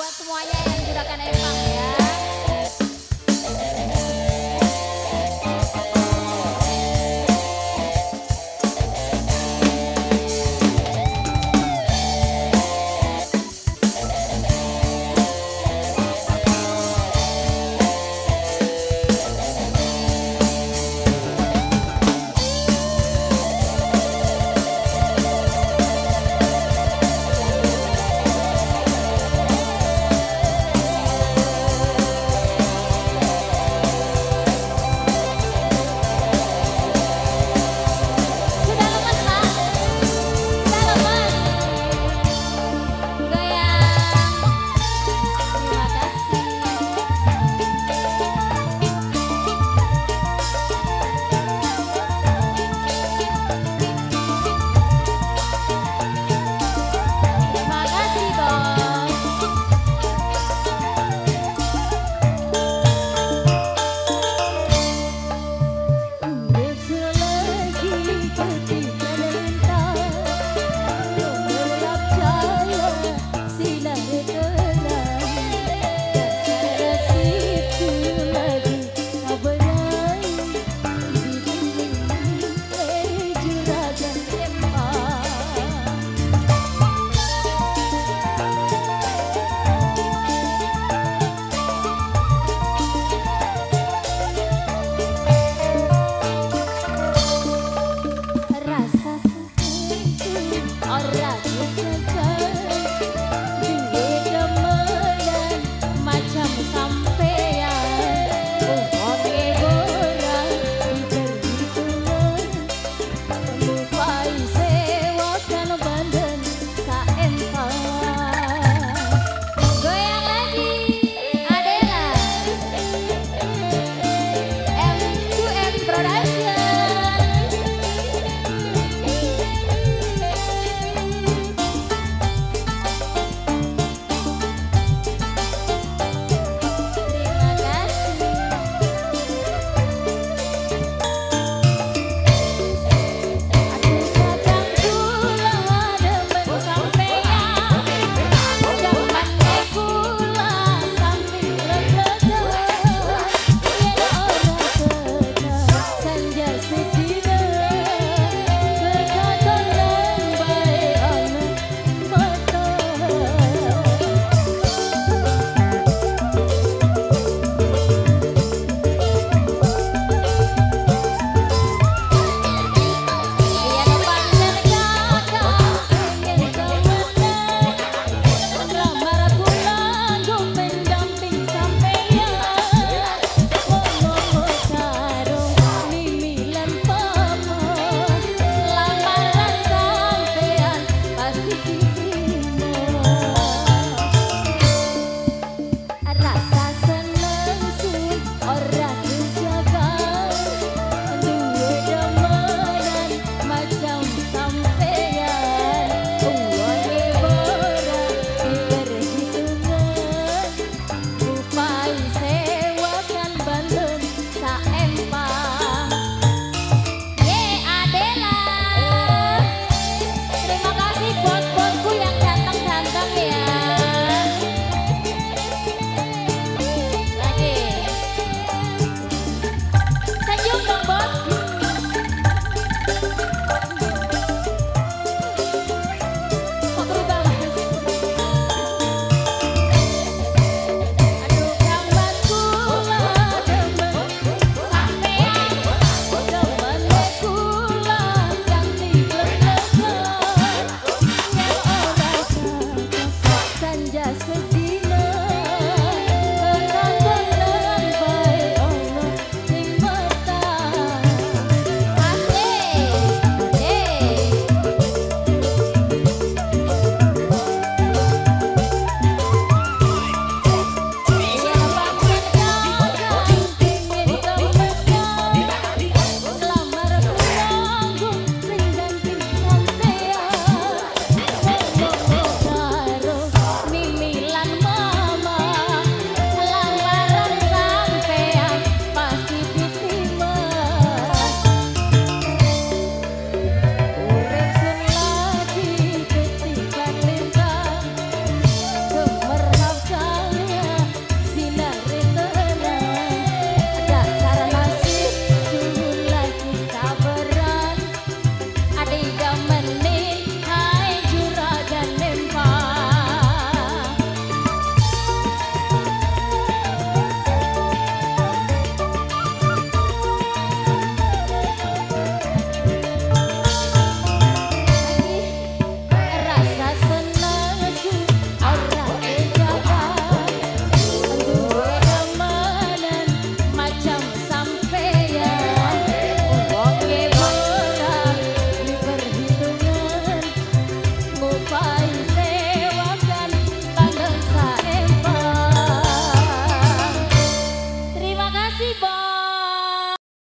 buat semuanya yang juragan empang ya.